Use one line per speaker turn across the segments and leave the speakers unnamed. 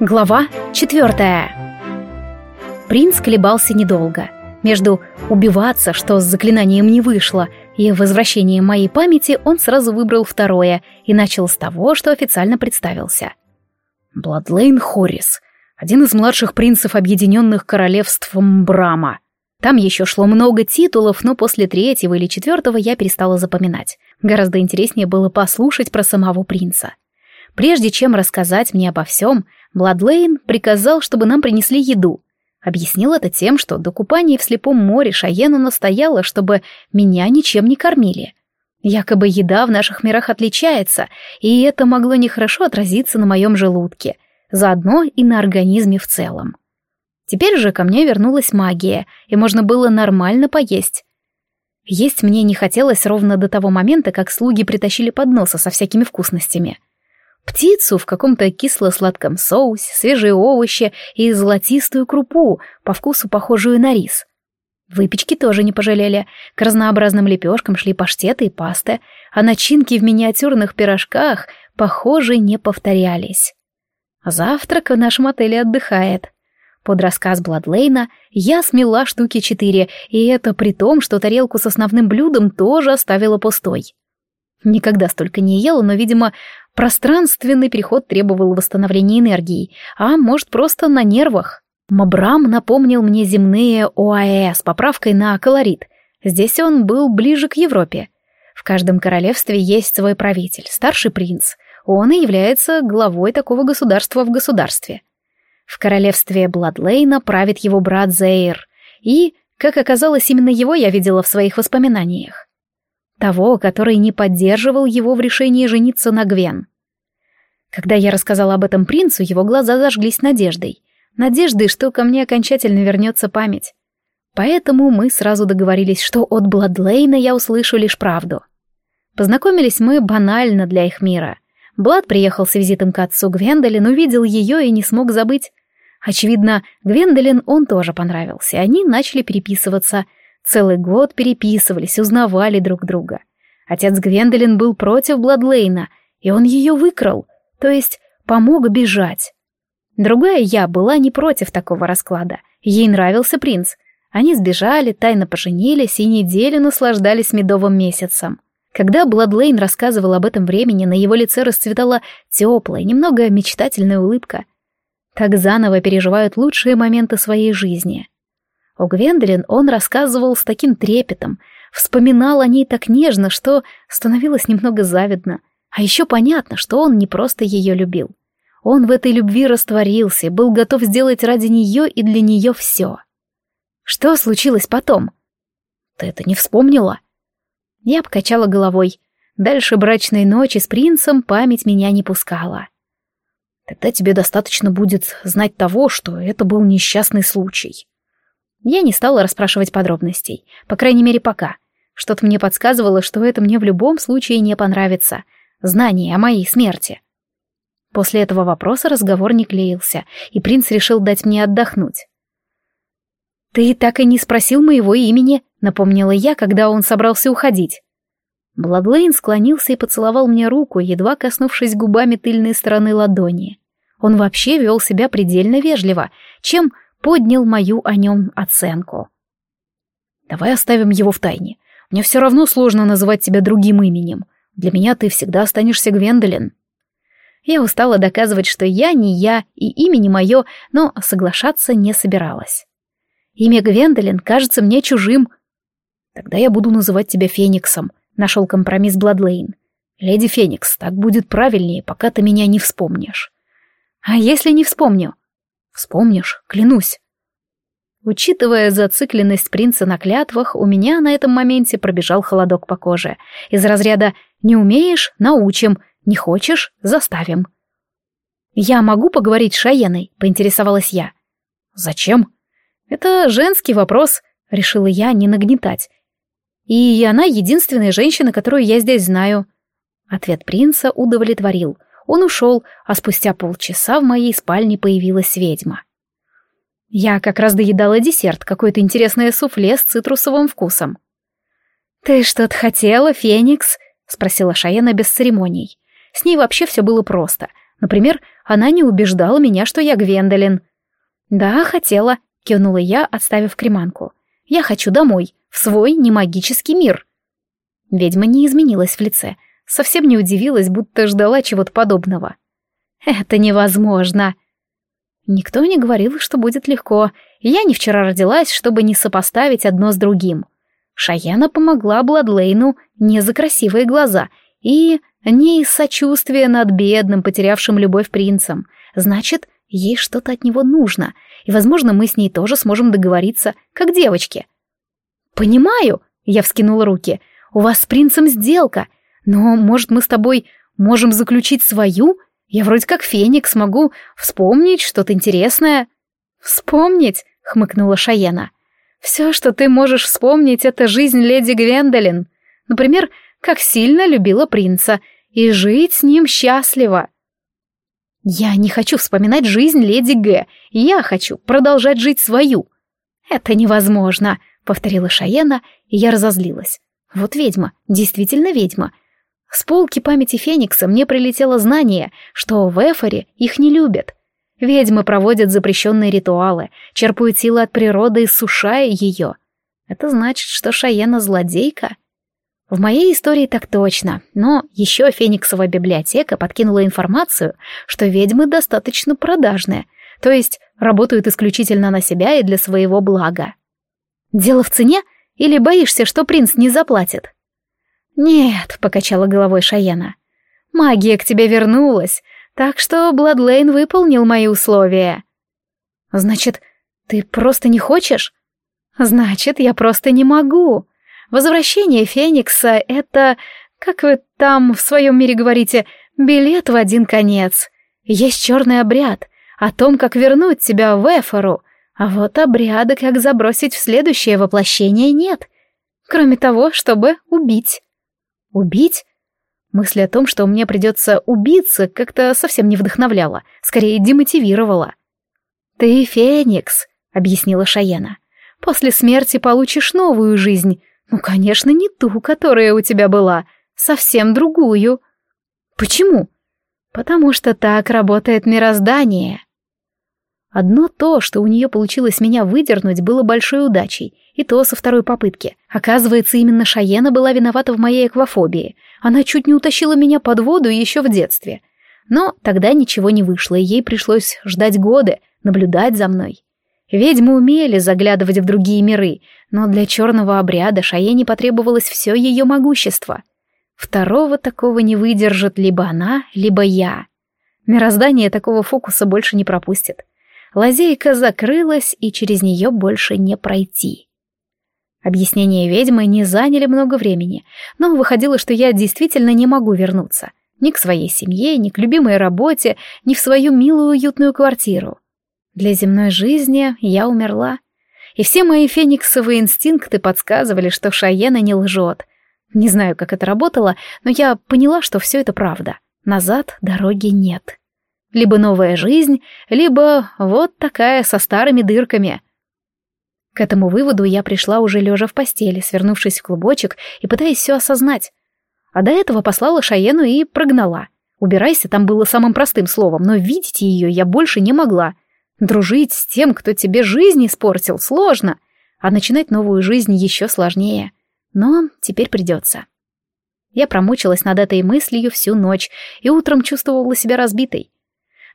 Глава четвертая. Принц колебался недолго. Между убиваться, что с заклинанием не вышло, и возвращением моей памяти он сразу выбрал второе и начал с того, что официально представился. Бладлейн Хоррис, один из младших принцев Объединенных Королевств Мбрама. Там еще шло много титулов, но после третьего или четвертого я перестала запоминать. Гораздо интереснее было послушать про самого принца. Прежде чем рассказать мне обо всем, Бладлейн приказал, чтобы нам принесли еду. Объяснил это тем, что до купания в слепом море Шаена настояла, чтобы меня ничем не кормили. Якобы еда в наших мирах отличается, и это могло нехорошо отразиться на моем желудке, заодно и на организме в целом. Теперь же ко мне вернулась магия, и можно было нормально поесть. Есть мне не хотелось ровно до того момента, как слуги притащили подносы со всякими вкусностями — Птицу в каком-то кисло-сладком соусе, свежие овощи и золотистую крупу, по вкусу похожую на рис. Выпечки тоже не пожалели. К разнообразным лепешкам шли паштеты и пасты, а начинки в миниатюрных пирожках, похоже, не повторялись. Завтрак в нашем отеле отдыхает. Под рассказ Бладлейна я смела штуки четыре, и это при том, что тарелку с основным блюдом тоже оставила пустой. Никогда столько не ела, но, видимо, пространственный переход требовал восстановления энергии, а может, просто на нервах. Мабрам напомнил мне земные ОАЭ с поправкой на колорит. Здесь он был ближе к Европе. В каждом королевстве есть свой правитель, старший принц. Он и является главой такого государства в государстве. В королевстве Бладлейна правит его брат Зейр. И, как оказалось, именно его я видела в своих воспоминаниях. Того, который не поддерживал его в решении жениться на Гвен. Когда я рассказала об этом принцу, его глаза зажглись надеждой. Надеждой, что ко мне окончательно вернется память. Поэтому мы сразу договорились, что от Бладлейна я услышу лишь правду. Познакомились мы банально для их мира. Блад приехал с визитом к отцу Гвендолин, увидел ее и не смог забыть. Очевидно, Гвендолин он тоже понравился, они начали переписываться — Целый год переписывались, узнавали друг друга. Отец Гвендолин был против Бладлейна, и он ее выкрал, то есть помог бежать. Другая я была не против такого расклада. Ей нравился принц. Они сбежали, тайно поженились и неделю наслаждались медовым месяцем. Когда Бладлейн рассказывал об этом времени, на его лице расцветала теплая, немного мечтательная улыбка. Так заново переживают лучшие моменты своей жизни. О Гвендолин он рассказывал с таким трепетом, вспоминал о ней так нежно, что становилось немного завидно. А еще понятно, что он не просто ее любил. Он в этой любви растворился, был готов сделать ради нее и для нее все. Что случилось потом? Ты это не вспомнила? Я покачала головой. Дальше брачной ночи с принцем память меня не пускала. Тогда тебе достаточно будет знать того, что это был несчастный случай. Я не стала расспрашивать подробностей, по крайней мере пока. Что-то мне подсказывало, что это мне в любом случае не понравится. Знание о моей смерти. После этого вопроса разговор не клеился, и принц решил дать мне отдохнуть. «Ты так и не спросил моего имени», — напомнила я, когда он собрался уходить. Бладлейн склонился и поцеловал мне руку, едва коснувшись губами тыльной стороны ладони. Он вообще вел себя предельно вежливо, чем поднял мою о нем оценку. «Давай оставим его в тайне. Мне все равно сложно называть тебя другим именем. Для меня ты всегда останешься Гвендолин». Я устала доказывать, что я не я и имя не мое, но соглашаться не собиралась. Имя Гвендолин кажется мне чужим. Тогда я буду называть тебя Фениксом, нашел компромисс Бладлейн. Леди Феникс, так будет правильнее, пока ты меня не вспомнишь. А если не вспомню? Вспомнишь, клянусь. Учитывая зацикленность принца на клятвах, у меня на этом моменте пробежал холодок по коже. Из разряда «не умеешь — научим, не хочешь — заставим». «Я могу поговорить с Шаеной?» — поинтересовалась я. «Зачем?» «Это женский вопрос», — решила я не нагнетать. «И она единственная женщина, которую я здесь знаю». Ответ принца удовлетворил — он ушел, а спустя полчаса в моей спальне появилась ведьма. Я как раз доедала десерт, какое-то интересное суфле с цитрусовым вкусом. «Ты что-то хотела, Феникс?» — спросила Шаена без церемоний. С ней вообще все было просто. Например, она не убеждала меня, что я Гвендолин. «Да, хотела», — кивнула я, отставив креманку. «Я хочу домой, в свой немагический мир». Ведьма не изменилась в лице, совсем не удивилась, будто ждала чего-то подобного. «Это невозможно!» Никто не говорил, что будет легко, я не вчера родилась, чтобы не сопоставить одно с другим. Шаяна помогла Бладлейну не за красивые глаза и не из сочувствия над бедным, потерявшим любовь принцем. Значит, ей что-то от него нужно, и, возможно, мы с ней тоже сможем договориться, как девочки. «Понимаю», — я вскинула руки, — «у вас с принцем сделка, но, может, мы с тобой можем заключить свою? Я вроде как феникс могу вспомнить что-то интересное». «Вспомнить?» — хмыкнула Шаяна. «Все, что ты можешь вспомнить, это жизнь леди Гвендолин. Например, как сильно любила принца, и жить с ним счастливо». «Я не хочу вспоминать жизнь леди Г. Я хочу продолжать жить свою». «Это невозможно», — повторила Шаяна, и я разозлилась. «Вот ведьма, действительно ведьма. С полки памяти Феникса мне прилетело знание, что в Эфоре их не любят. Ведьмы проводят запрещенные ритуалы, черпают силы от природы, иссушая ее. Это значит, что Шаена злодейка? В моей истории так точно, но еще Фениксова библиотека подкинула информацию, что ведьмы достаточно продажные, то есть работают исключительно на себя и для своего блага. Дело в цене? Или боишься, что принц не заплатит? Нет, покачала головой Шаяна. Магия к тебе вернулась, так что Бладлейн выполнил мои условия. Значит, ты просто не хочешь? Значит, я просто не могу. Возвращение Феникса — это, как вы там в своем мире говорите, билет в один конец. Есть черный обряд о том, как вернуть тебя в Эфору, а вот обряда, как забросить в следующее воплощение, нет. Кроме того, чтобы убить. Убить? Мысль о том, что мне придется убиться, как-то совсем не вдохновляла, скорее демотивировала. «Ты Феникс», — объяснила Шаяна. «После смерти получишь новую жизнь, ну, конечно, не ту, которая у тебя была, совсем другую. Почему? Потому что так работает мироздание. Одно то, что у нее получилось меня выдернуть, было большой удачей, и то со второй попытки. Оказывается, именно Шаена была виновата в моей аквафобии. Она чуть не утащила меня под воду еще в детстве. Но тогда ничего не вышло, и ей пришлось ждать годы, наблюдать за мной. Ведьмы умели заглядывать в другие миры, но для черного обряда Шаене потребовалось все ее могущество. Второго такого не выдержит либо она, либо я. Мироздание такого фокуса больше не пропустит. Лазейка закрылась, и через нее больше не пройти. Объяснения ведьмы не заняли много времени, но выходило, что я действительно не могу вернуться. Ни к своей семье, ни к любимой работе, ни в свою милую уютную квартиру. Для земной жизни я умерла. И все мои фениксовые инстинкты подсказывали, что Шаена не лжет. Не знаю, как это работало, но я поняла, что все это правда. Назад дороги нет. Либо новая жизнь, либо вот такая со старыми дырками. К этому выводу я пришла уже лежа в постели, свернувшись в клубочек и пытаясь все осознать. А до этого послала Шаену и прогнала. «Убирайся» там было самым простым словом, но видеть ее я больше не могла — Дружить с тем, кто тебе жизнь испортил, сложно, а начинать новую жизнь еще сложнее. Но теперь придется. Я промучилась над этой мыслью всю ночь и утром чувствовала себя разбитой.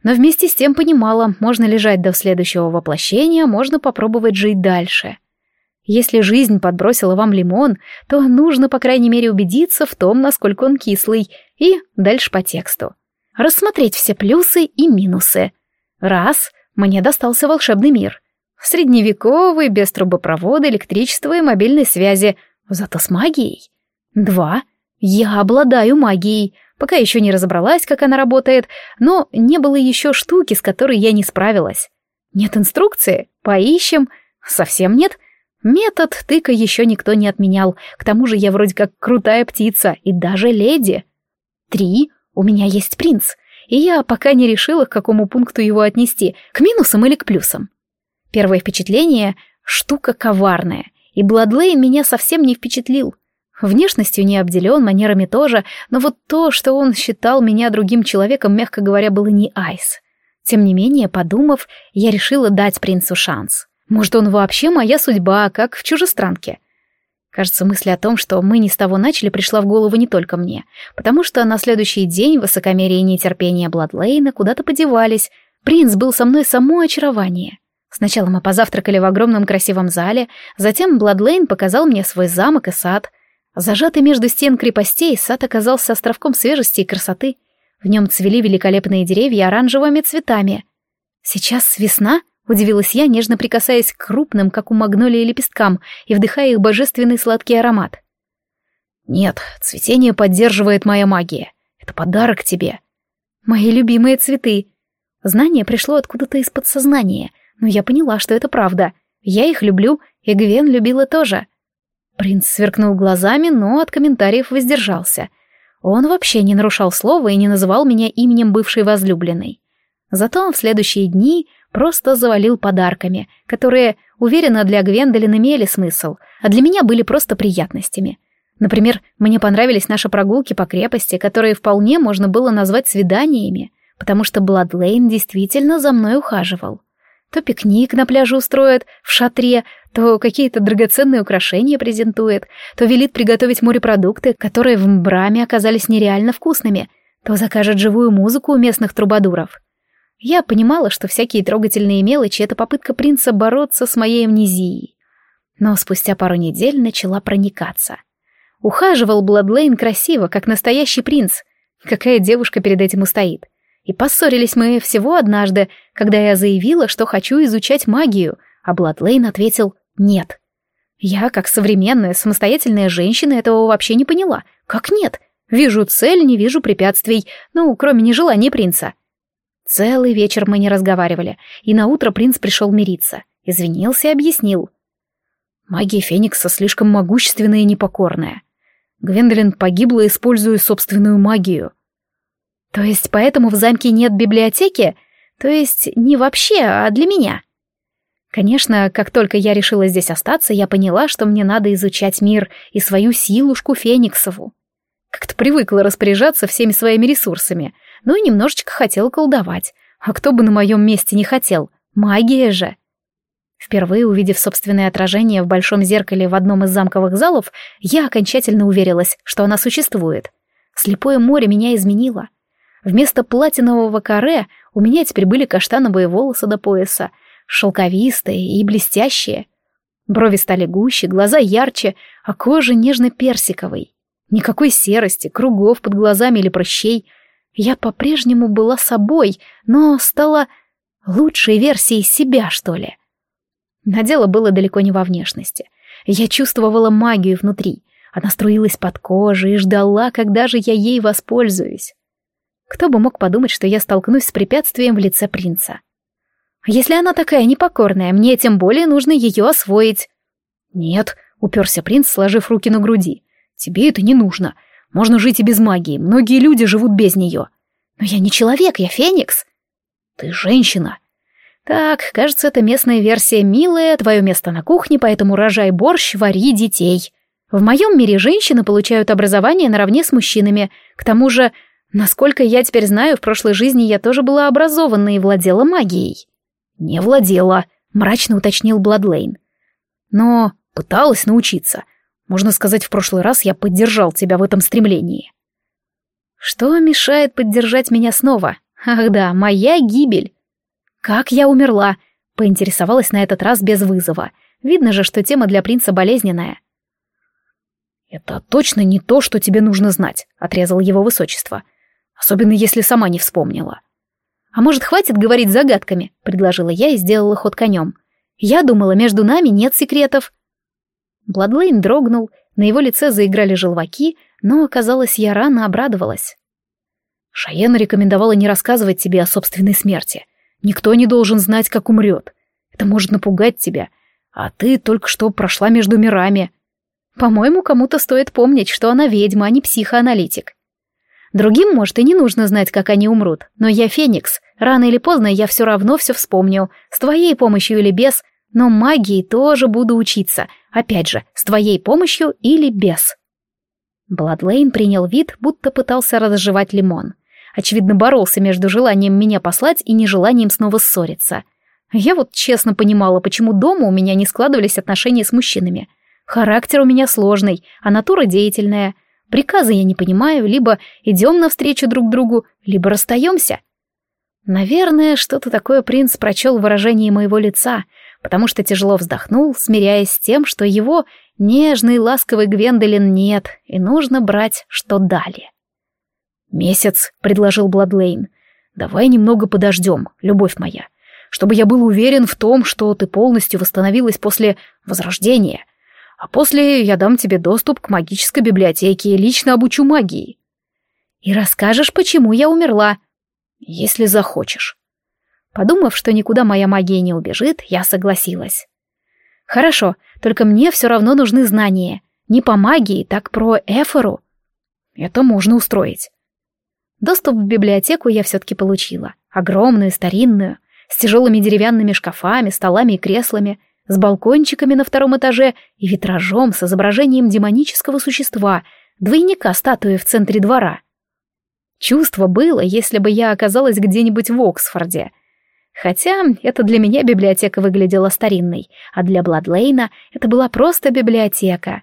Но вместе с тем понимала, можно лежать до следующего воплощения, можно попробовать жить дальше. Если жизнь подбросила вам лимон, то нужно, по крайней мере, убедиться в том, насколько он кислый, и дальше по тексту. Рассмотреть все плюсы и минусы. Раз — мне достался волшебный мир. Средневековый, без трубопровода, электричества и мобильной связи, зато с магией. Два. Я обладаю магией. Пока еще не разобралась, как она работает, но не было еще штуки, с которой я не справилась. Нет инструкции? Поищем. Совсем нет. Метод тыка еще никто не отменял. К тому же я вроде как крутая птица и даже леди. Три. У меня есть принц и я пока не решила, к какому пункту его отнести, к минусам или к плюсам. Первое впечатление — штука коварная, и Бладлей меня совсем не впечатлил. Внешностью не обделен, манерами тоже, но вот то, что он считал меня другим человеком, мягко говоря, было не айс. Тем не менее, подумав, я решила дать принцу шанс. Может, он вообще моя судьба, как в чужестранке. Кажется, мысль о том, что мы не с того начали, пришла в голову не только мне, потому что на следующий день высокомерие и нетерпение Бладлейна куда-то подевались. Принц был со мной само очарование. Сначала мы позавтракали в огромном красивом зале, затем Бладлейн показал мне свой замок и сад. Зажатый между стен крепостей, сад оказался островком свежести и красоты. В нем цвели великолепные деревья оранжевыми цветами. Сейчас весна —— удивилась я, нежно прикасаясь к крупным, как у магнолии, лепесткам и вдыхая их божественный сладкий аромат. «Нет, цветение поддерживает моя магия. Это подарок тебе». «Мои любимые цветы». Знание пришло откуда-то из подсознания, но я поняла, что это правда. Я их люблю, и Гвен любила тоже. Принц сверкнул глазами, но от комментариев воздержался. Он вообще не нарушал слова и не называл меня именем бывшей возлюбленной. Зато в следующие дни просто завалил подарками, которые, уверенно, для Гвендолин имели смысл, а для меня были просто приятностями. Например, мне понравились наши прогулки по крепости, которые вполне можно было назвать свиданиями, потому что Бладлейн действительно за мной ухаживал. То пикник на пляже устроит, в шатре, то какие-то драгоценные украшения презентует, то велит приготовить морепродукты, которые в Мбраме оказались нереально вкусными, то закажет живую музыку у местных трубадуров. Я понимала, что всякие трогательные мелочи — это попытка принца бороться с моей амнезией. Но спустя пару недель начала проникаться. Ухаживал Бладлейн красиво, как настоящий принц. Какая девушка перед этим устоит? И поссорились мы всего однажды, когда я заявила, что хочу изучать магию, а Бладлейн ответил «нет». Я, как современная, самостоятельная женщина, этого вообще не поняла. Как нет? Вижу цель, не вижу препятствий, ну, кроме нежелания принца. Целый вечер мы не разговаривали, и на утро принц пришел мириться. Извинился и объяснил. Магия Феникса слишком могущественная и непокорная. Гвендолин погибла, используя собственную магию. То есть поэтому в замке нет библиотеки? То есть не вообще, а для меня? Конечно, как только я решила здесь остаться, я поняла, что мне надо изучать мир и свою силушку Фениксову. Как-то привыкла распоряжаться всеми своими ресурсами, ну и немножечко хотела колдовать. А кто бы на моем месте не хотел? Магия же! Впервые увидев собственное отражение в большом зеркале в одном из замковых залов, я окончательно уверилась, что она существует. Слепое море меня изменило. Вместо платинового каре у меня теперь были каштановые волосы до пояса, шелковистые и блестящие. Брови стали гуще, глаза ярче, а кожа нежно-персиковой. Никакой серости, кругов под глазами или прыщей — я по-прежнему была собой, но стала лучшей версией себя, что ли. Но дело было далеко не во внешности. Я чувствовала магию внутри. Она струилась под кожей и ждала, когда же я ей воспользуюсь. Кто бы мог подумать, что я столкнусь с препятствием в лице принца. Если она такая непокорная, мне тем более нужно ее освоить. Нет, уперся принц, сложив руки на груди. Тебе это не нужно. Можно жить и без магии, многие люди живут без нее. Но я не человек, я феникс. Ты женщина. Так, кажется, это местная версия «Милая, твое место на кухне, поэтому рожай борщ, вари детей». В моем мире женщины получают образование наравне с мужчинами. К тому же, насколько я теперь знаю, в прошлой жизни я тоже была образована и владела магией. Не владела, мрачно уточнил Бладлейн. Но пыталась научиться. Можно сказать, в прошлый раз я поддержал тебя в этом стремлении. Что мешает поддержать меня снова? Ах да, моя гибель. Как я умерла? Поинтересовалась на этот раз без вызова. Видно же, что тема для принца болезненная. «Это точно не то, что тебе нужно знать», — отрезал его высочество. «Особенно если сама не вспомнила». «А может, хватит говорить загадками?» — предложила я и сделала ход конем. «Я думала, между нами нет секретов». Бладлейн дрогнул, на его лице заиграли желваки, но, оказалось, я рано обрадовалась. Шаена рекомендовала не рассказывать тебе о собственной смерти. Никто не должен знать, как умрет. Это может напугать тебя. А ты только что прошла между мирами. По-моему, кому-то стоит помнить, что она ведьма, а не психоаналитик. Другим, может, и не нужно знать, как они умрут. Но я Феникс. Рано или поздно я все равно все вспомню. С твоей помощью или без. Но магии тоже буду учиться. Опять же, с твоей помощью или без. Бладлейн принял вид, будто пытался разжевать лимон. Очевидно, боролся между желанием меня послать и нежеланием снова ссориться. Я вот честно понимала, почему дома у меня не складывались отношения с мужчинами. Характер у меня сложный, а натура деятельная. Приказы я не понимаю, либо идем навстречу друг другу, либо расстаемся. Наверное, что-то такое принц прочел в выражении моего лица, потому что тяжело вздохнул, смиряясь с тем, что его нежный ласковый Гвендолин нет, и нужно брать, что дали. «Месяц», — предложил Бладлейн. «Давай немного подождем, любовь моя, чтобы я был уверен в том, что ты полностью восстановилась после Возрождения, а после я дам тебе доступ к магической библиотеке и лично обучу магии». «И расскажешь, почему я умерла?» «Если захочешь». Подумав, что никуда моя магия не убежит, я согласилась. «Хорошо, только мне все равно нужны знания. Не по магии, так про Эфору». «Это можно устроить». Доступ в библиотеку я все-таки получила. Огромную, старинную, с тяжелыми деревянными шкафами, столами и креслами, с балкончиками на втором этаже и витражом с изображением демонического существа, двойника статуи в центре двора. Чувство было, если бы я оказалась где-нибудь в Оксфорде — Хотя это для меня библиотека выглядела старинной, а для Бладлейна это была просто библиотека.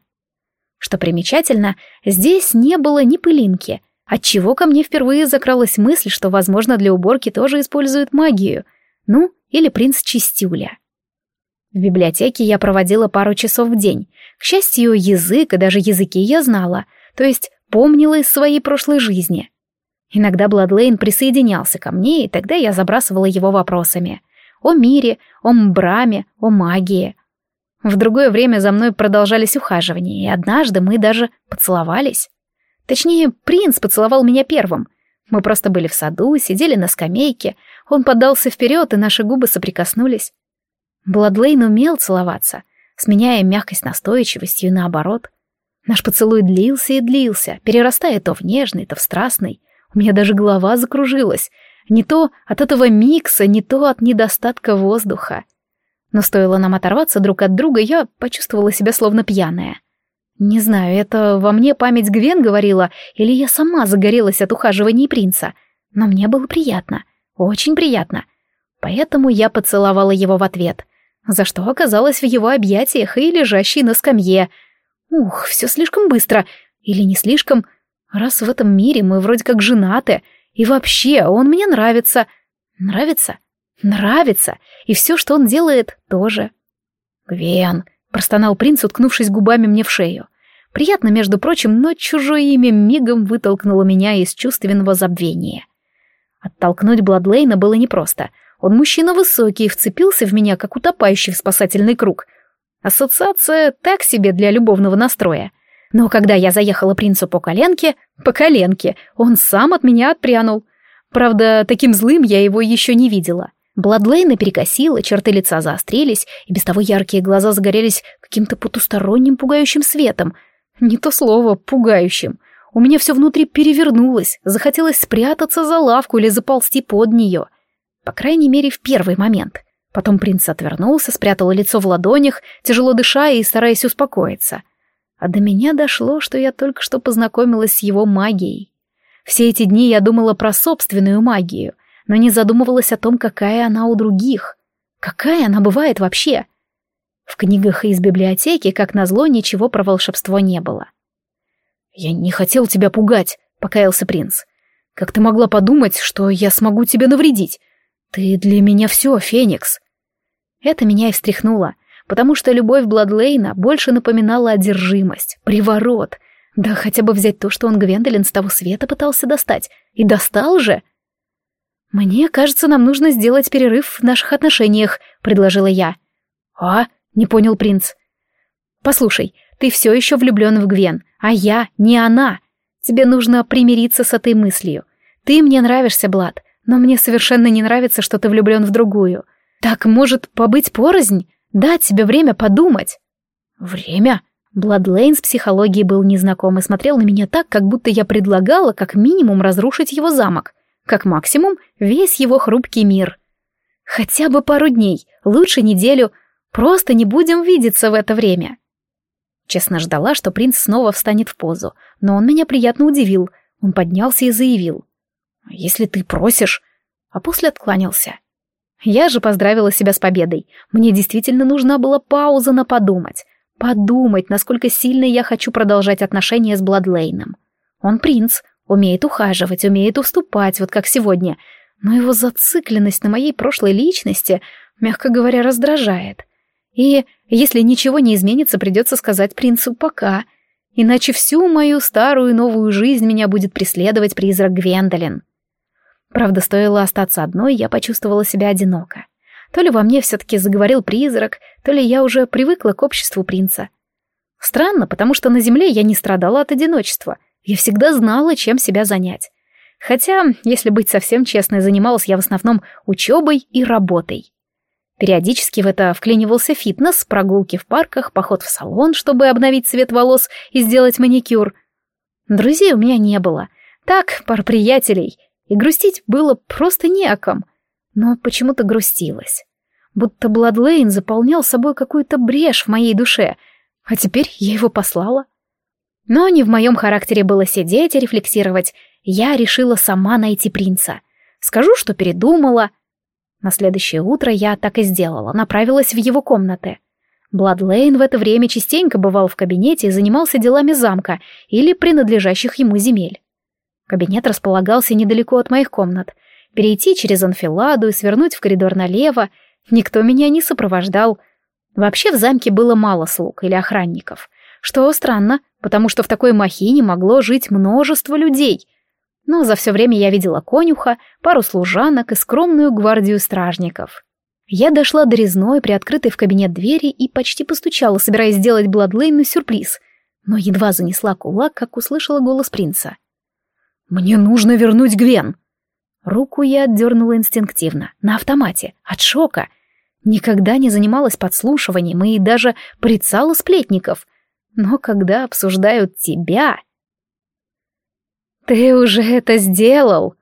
Что примечательно, здесь не было ни пылинки, отчего ко мне впервые закралась мысль, что, возможно, для уборки тоже используют магию. Ну, или принц Чистюля. В библиотеке я проводила пару часов в день. К счастью, язык и даже языки я знала, то есть помнила из своей прошлой жизни. Иногда Бладлейн присоединялся ко мне, и тогда я забрасывала его вопросами. О мире, о мбраме, о магии. В другое время за мной продолжались ухаживания, и однажды мы даже поцеловались. Точнее, принц поцеловал меня первым. Мы просто были в саду, сидели на скамейке, он подался вперед, и наши губы соприкоснулись. Бладлейн умел целоваться, сменяя мягкость настойчивостью наоборот. Наш поцелуй длился и длился, перерастая то в нежный, то в страстный, у меня даже голова закружилась. Не то от этого микса, не то от недостатка воздуха. Но стоило нам оторваться друг от друга, я почувствовала себя словно пьяная. Не знаю, это во мне память Гвен говорила, или я сама загорелась от ухаживаний принца. Но мне было приятно, очень приятно. Поэтому я поцеловала его в ответ, за что оказалась в его объятиях и лежащей на скамье. Ух, все слишком быстро. Или не слишком... Раз в этом мире мы вроде как женаты, и вообще он мне нравится. Нравится? Нравится. И все, что он делает, тоже. Гвен, простонал принц, уткнувшись губами мне в шею. Приятно, между прочим, но чужое имя мигом вытолкнуло меня из чувственного забвения. Оттолкнуть Бладлейна было непросто. Он мужчина высокий и вцепился в меня, как утопающий в спасательный круг. Ассоциация так себе для любовного настроя. Но когда я заехала принцу по коленке, по коленке, он сам от меня отпрянул. Правда, таким злым я его еще не видела. Бладлейна перекосила, черты лица заострились, и без того яркие глаза загорелись каким-то потусторонним пугающим светом. Не то слово «пугающим». У меня все внутри перевернулось, захотелось спрятаться за лавку или заползти под нее. По крайней мере, в первый момент. Потом принц отвернулся, спрятал лицо в ладонях, тяжело дыша и стараясь успокоиться. А до меня дошло, что я только что познакомилась с его магией. Все эти дни я думала про собственную магию, но не задумывалась о том, какая она у других. Какая она бывает вообще? В книгах из библиотеки, как назло, ничего про волшебство не было. «Я не хотел тебя пугать», — покаялся принц. «Как ты могла подумать, что я смогу тебе навредить? Ты для меня все, Феникс». Это меня и встряхнуло потому что любовь Бладлейна больше напоминала одержимость, приворот. Да хотя бы взять то, что он Гвендолин с того света пытался достать. И достал же. «Мне кажется, нам нужно сделать перерыв в наших отношениях», — предложила я. «А?» — не понял принц. «Послушай, ты все еще влюблен в Гвен, а я не она. Тебе нужно примириться с этой мыслью. Ты мне нравишься, Блад, но мне совершенно не нравится, что ты влюблен в другую. Так, может, побыть порознь?» Дать себе время подумать. Время? Бладлейн с психологией был незнаком и смотрел на меня так, как будто я предлагала как минимум разрушить его замок, как максимум весь его хрупкий мир. Хотя бы пару дней, лучше неделю, просто не будем видеться в это время. Честно ждала, что принц снова встанет в позу, но он меня приятно удивил. Он поднялся и заявил. «Если ты просишь...» А после откланялся. Я же поздравила себя с победой. Мне действительно нужна была пауза на подумать. Подумать, насколько сильно я хочу продолжать отношения с Бладлейном. Он принц, умеет ухаживать, умеет уступать, вот как сегодня. Но его зацикленность на моей прошлой личности, мягко говоря, раздражает. И если ничего не изменится, придется сказать принцу «пока». Иначе всю мою старую и новую жизнь меня будет преследовать призрак Гвендолин. Правда, стоило остаться одной, я почувствовала себя одиноко. То ли во мне все-таки заговорил призрак, то ли я уже привыкла к обществу принца. Странно, потому что на земле я не страдала от одиночества. Я всегда знала, чем себя занять. Хотя, если быть совсем честной, занималась я в основном учебой и работой. Периодически в это вклинивался фитнес, прогулки в парках, поход в салон, чтобы обновить цвет волос и сделать маникюр. Друзей у меня не было. Так, пар приятелей — и грустить было просто не о ком. Но почему-то грустилось. Будто Бладлейн заполнял собой какую-то брешь в моей душе, а теперь я его послала. Но не в моем характере было сидеть и рефлексировать. Я решила сама найти принца. Скажу, что передумала. На следующее утро я так и сделала, направилась в его комнаты. Бладлейн в это время частенько бывал в кабинете и занимался делами замка или принадлежащих ему земель. Кабинет располагался недалеко от моих комнат. Перейти через анфиладу и свернуть в коридор налево. Никто меня не сопровождал. Вообще в замке было мало слуг или охранников. Что странно, потому что в такой махине могло жить множество людей. Но за все время я видела конюха, пару служанок и скромную гвардию стражников. Я дошла до резной, приоткрытой в кабинет двери и почти постучала, собираясь сделать Бладлейну сюрприз. Но едва занесла кулак, как услышала голос принца. «Мне нужно вернуть Гвен!» Руку я отдернула инстинктивно, на автомате, от шока. Никогда не занималась подслушиванием и даже прицала сплетников. Но когда обсуждают тебя... «Ты уже это сделал!»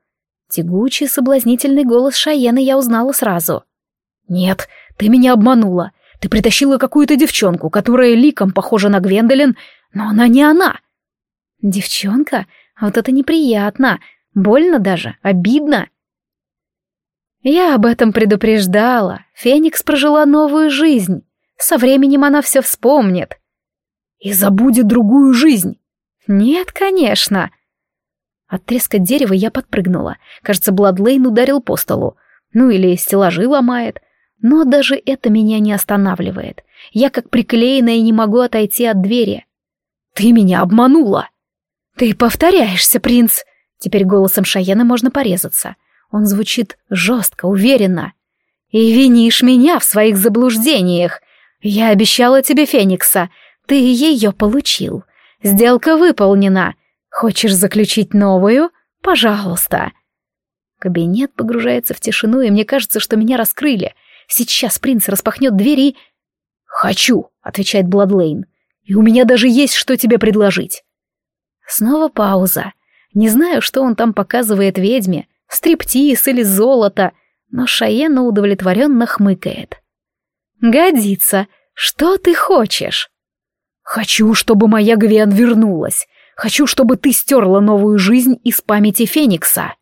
Тягучий, соблазнительный голос Шаены я узнала сразу. «Нет, ты меня обманула. Ты притащила какую-то девчонку, которая ликом похожа на Гвендолин, но она не она». «Девчонка? Вот это неприятно, больно даже, обидно. Я об этом предупреждала. Феникс прожила новую жизнь. Со временем она все вспомнит. И забудет другую жизнь. Нет, конечно. От треска дерева я подпрыгнула. Кажется, Бладлейн ударил по столу. Ну или стеллажи ломает. Но даже это меня не останавливает. Я как приклеенная не могу отойти от двери. «Ты меня обманула!» «Ты повторяешься, принц!» Теперь голосом Шаена можно порезаться. Он звучит жестко, уверенно. «И винишь меня в своих заблуждениях. Я обещала тебе Феникса. Ты ее получил. Сделка выполнена. Хочешь заключить новую? Пожалуйста!» Кабинет погружается в тишину, и мне кажется, что меня раскрыли. Сейчас принц распахнет дверь и... «Хочу», — отвечает Бладлейн. «И у меня даже есть, что тебе предложить. Снова пауза. Не знаю, что он там показывает ведьме, стриптиз или золото, но Шаена удовлетворенно хмыкает. «Годится. Что ты хочешь?» «Хочу, чтобы моя Гвен вернулась. Хочу, чтобы ты стерла новую жизнь из памяти Феникса».